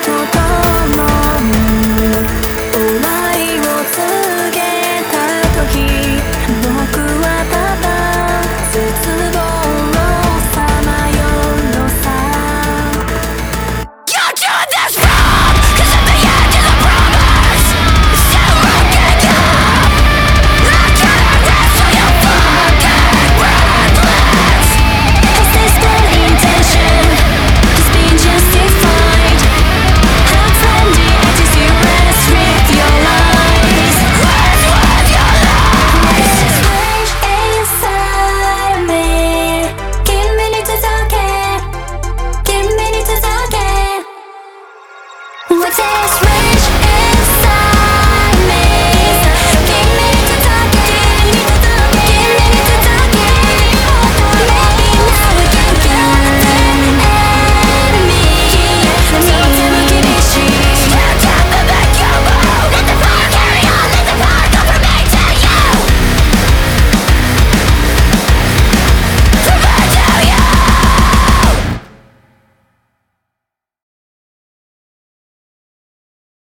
don't go. exist.